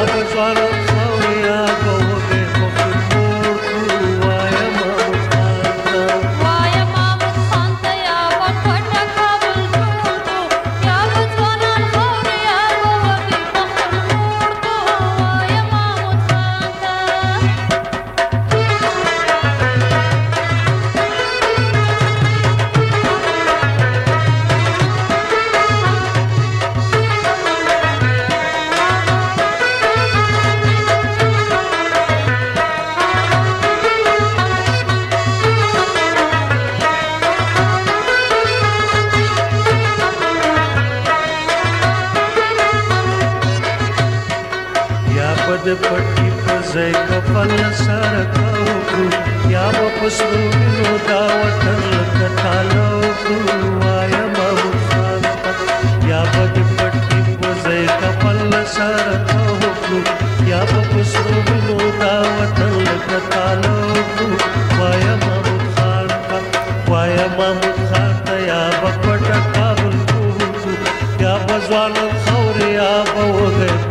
Saraswara پټي پزای کفن سره کاو کو یا و پسو نو دا وطن کټالو کو وایا مو یا و دې پټي پزای کفن سره کاو کو یا و پسو نو دا وطن کټالو کو وایا مو خان وایا مو خان ته یا و پټ کابل کو یا و ځوان خوریا په وګه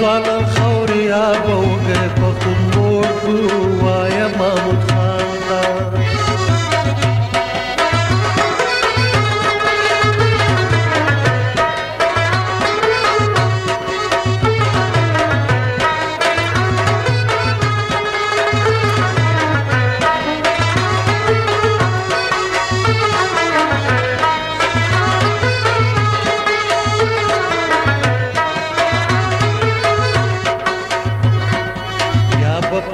Ramazan'a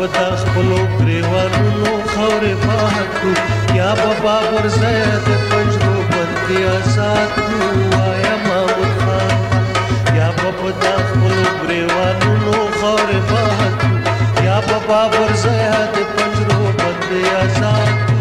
बतास पलो प्रेवानु नो खौरे पाहतु क्या बाबा पर सैद पंचो बतिया साधु आया मावता क्या बाबा दास पलो प्रेवानु नो खौरे पाहतु क्या बाबा पर सैद पंचो बतिया साधु